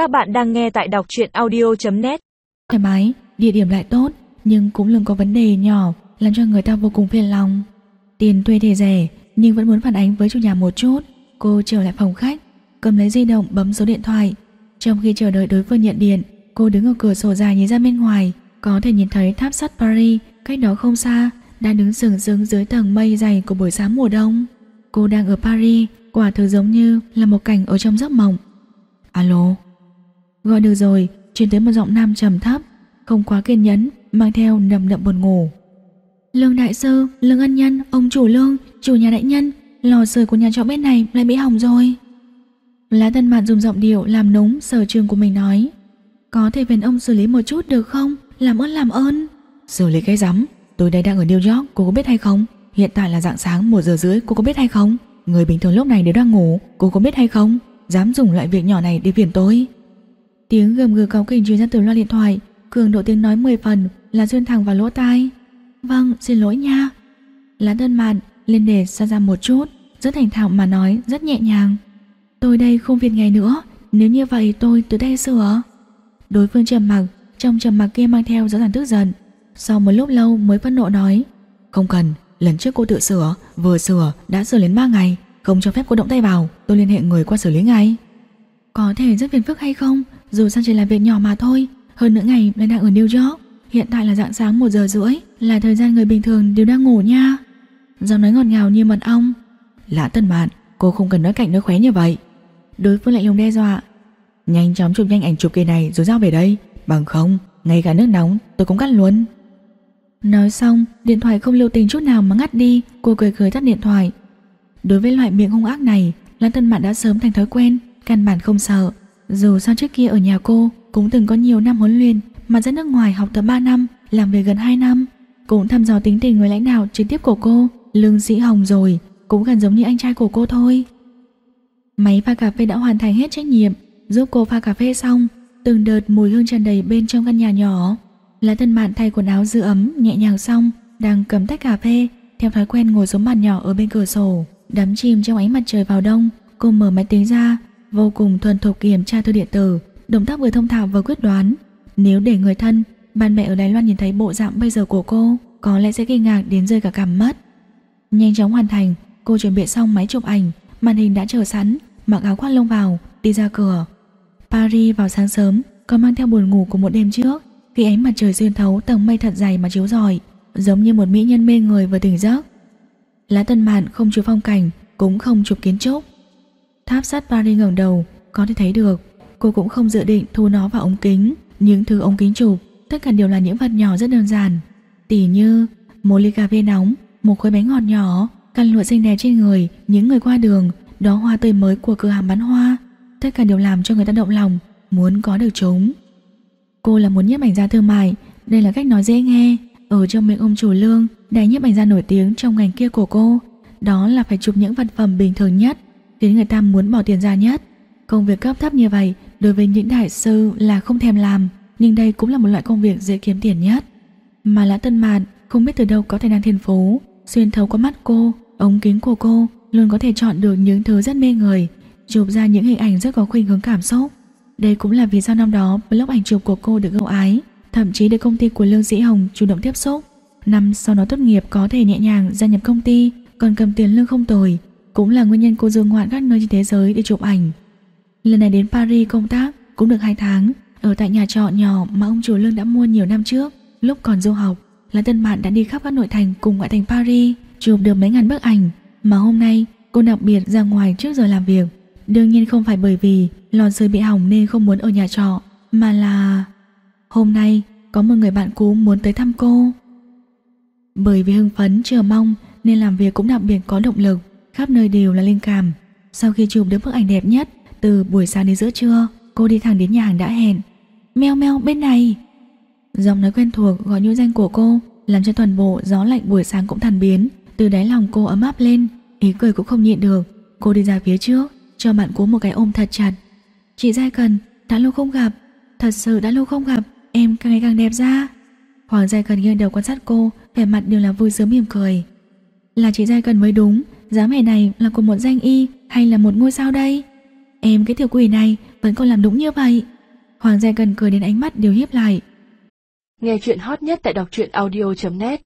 Các bạn đang nghe tại đọc truyện audio.net Thoải mái, địa điểm lại tốt Nhưng cũng luôn có vấn đề nhỏ Làm cho người ta vô cùng phiền lòng. Tiền thuê thì rẻ Nhưng vẫn muốn phản ánh với chủ nhà một chút. Cô trở lại phòng khách Cầm lấy di động bấm số điện thoại. Trong khi chờ đợi đối phương nhận điện Cô đứng ở cửa sổ dài nhìn ra bên ngoài Có thể nhìn thấy tháp sắt Paris Cách đó không xa Đang đứng sừng sững dưới tầng mây dày của buổi sáng mùa đông. Cô đang ở Paris Quả thực giống như là một cảnh ở trong giấc mộng. Alo? Gọi được rồi Chuyển tới một giọng nam trầm thấp Không quá kiên nhẫn Mang theo nầm nậm buồn ngủ. Lương đại sư, lương ân nhân, ông chủ lương Chủ nhà đại nhân Lò sưởi của nhà trọ bếp này lại bị hỏng rồi. Lá tân mạn dùng giọng điệu Làm núng sở trường của mình nói Có thể phiền ông xử lý một chút được không? Làm ơn làm ơn. Xử lý cái rắm? Tôi đây đang ở New York cô có biết hay không? Hiện tại là dạng sáng 1 giờ rưỡi cô có biết hay không? Người bình thường lúc này đều đang ngủ Cô có biết hay không? Dám dùng loại việc nhỏ này để phiền tôi. Tiếng gầm gừ cáu kỉnh truyền ra từ loa điện thoại. Cường độ tiếng nói 10 phần là xuyên thẳng vào lỗ tai. Vâng xin lỗi nha. Lá đơn mạn lên để xa ra một chút. Rất thành thạo mà nói rất nhẹ nhàng. Tôi đây không phiền ngày nữa. Nếu như vậy tôi từ đây sửa. Đối phương trầm mặc Trong trầm mặc kia mang theo rõ ràng tức giận. Sau một lúc lâu mới phẫn nộ nói Không cần Lần trước cô tự sửa, vừa sửa đã sửa đến 3 ngày, không cho phép cô động tay vào, tôi liên hệ người qua xử lý ngay. Có thể rất phiền phức hay không, dù sao chỉ là việc nhỏ mà thôi, hơn nữa ngày lại đang ở New York, hiện tại là dạng sáng 1 giờ rưỡi, là thời gian người bình thường đều đang ngủ nha. Giọng nói ngọt ngào như mật ong. Lã tân bạn, cô không cần nói cạnh nói khóe như vậy. Đối phương lại lùng đe dọa. Nhanh chóng chụp nhanh ảnh chụp cây này rồi giao về đây, bằng không, ngay cả nước nóng tôi cũng cắt luôn. Nói xong, điện thoại không lưu tình chút nào mà ngắt đi, cô cười cười tắt điện thoại. Đối với loại miệng hung ác này, Lan Tân Mạn đã sớm thành thói quen, căn bản không sợ. Dù sao trước kia ở nhà cô cũng từng có nhiều năm huấn luyện, mà ra nước ngoài học tập 3 năm, làm về gần 2 năm, cũng thăm dò tính tình người lãnh đạo trực tiếp của cô, Lương Sĩ Hồng rồi, cũng gần giống như anh trai của cô thôi. Máy pha cà phê đã hoàn thành hết trách nhiệm, giúp cô pha cà phê xong, từng đợt mùi hương tràn đầy bên trong căn nhà nhỏ. Lá thân mạn thay quần áo giữ ấm nhẹ nhàng xong Đang cầm tách cà phê Theo thói quen ngồi xuống bàn nhỏ ở bên cửa sổ Đắm chìm trong ánh mặt trời vào đông Cô mở máy tính ra Vô cùng thuần thục kiểm tra thư điện tử Động tác vừa thông thạo vừa quyết đoán Nếu để người thân Bạn mẹ ở Đài Loan nhìn thấy bộ dạng bây giờ của cô Có lẽ sẽ kinh ngạc đến rơi cả cảm mất Nhanh chóng hoàn thành Cô chuẩn bị xong máy chụp ảnh Màn hình đã chờ sẵn Mặc áo khoác lông vào Đi ra cửa Paris vào sáng sớm Còn mang theo buồn ngủ của một đêm trước khi ánh mặt trời xuyên thấu tầng mây thật dày mà chiếu rọi, giống như một mỹ nhân mê người vừa tỉnh giấc. Lá Tân Mạn không chụp phong cảnh, cũng không chụp kiến trúc. Tháp sắt Paris ngẩng đầu, có thể thấy được, cô cũng không dự định thu nó vào ống kính, những thứ ống kính chụp, tất cả đều là những vật nhỏ rất đơn giản, tỉ như một ly cà phê nóng, một khối bánh ngọt nhỏ, căn lụa xinh đẹp trên người, những người qua đường, đó hoa tươi mới của cửa hàng bán hoa, tất cả đều làm cho người ta động lòng, muốn có được chúng. Cô là muốn nhiếp ảnh gia thương mại, đây là cách nói dễ nghe. Ở trong miệng ông chủ lương, đại nhiếp ảnh gia nổi tiếng trong ngành kia của cô, đó là phải chụp những vật phẩm bình thường nhất, khiến người ta muốn bỏ tiền ra nhất. Công việc cấp thấp như vậy, đối với những đại sư là không thèm làm, nhưng đây cũng là một loại công việc dễ kiếm tiền nhất. Mà Lã Tân Mạn không biết từ đâu có tài năng thiên phú, xuyên thấu qua mắt cô, ống kính của cô luôn có thể chọn được những thứ rất mê người, chụp ra những hình ảnh rất có khuynh hướng cảm xúc. Đây cũng là vì sao năm đó blog ảnh chụp của cô được ưu ái, thậm chí được công ty của Lương Dĩ Hồng chủ động tiếp xúc. Năm sau nó tốt nghiệp có thể nhẹ nhàng gia nhập công ty, còn cầm tiền lương không tồi, cũng là nguyên nhân cô dương ngoạn các nơi trên thế giới để chụp ảnh. Lần này đến Paris công tác cũng được 2 tháng, ở tại nhà trọ nhỏ mà ông chủ Lương đã mua nhiều năm trước, lúc còn du học, là Tân bạn đã đi khắp các nội thành cùng ngoại thành Paris, chụp được mấy ngàn bức ảnh, mà hôm nay cô đặc biệt ra ngoài trước giờ làm việc. Đương nhiên không phải bởi vì lò sưởi bị hỏng nên không muốn ở nhà trọ, mà là hôm nay có một người bạn cũ muốn tới thăm cô. Bởi vì hưng phấn chờ mong nên làm việc cũng đặc biệt có động lực, khắp nơi đều là linh cảm. Sau khi chụp được bức ảnh đẹp nhất từ buổi sáng đến giữa trưa, cô đi thẳng đến nhà hàng đã hẹn. Meo meo bên này. Giọng nói quen thuộc gọi nhũ danh của cô làm cho toàn bộ gió lạnh buổi sáng cũng thần biến, từ đáy lòng cô ấm áp lên, ý cười cũng không nhịn được. Cô đi ra phía trước, cho bạn cũ một cái ôm thật chặt. Chị Giai Cần, đã lâu không gặp, thật sự đã lâu không gặp, em càng ngày càng đẹp ra. Hoàng Giai Cần nghiêng đầu quan sát cô, vẻ mặt đều là vui sướng mỉm cười. Là chị Giai Cần mới đúng, Giá vẻ này là của một danh y hay là một ngôi sao đây? Em, cái tiểu quỷ này vẫn còn làm đúng như vậy. Hoàng Gia Cần cười đến ánh mắt đều hiếp lại. Nghe chuyện hot nhất tại đọc truyện audio.net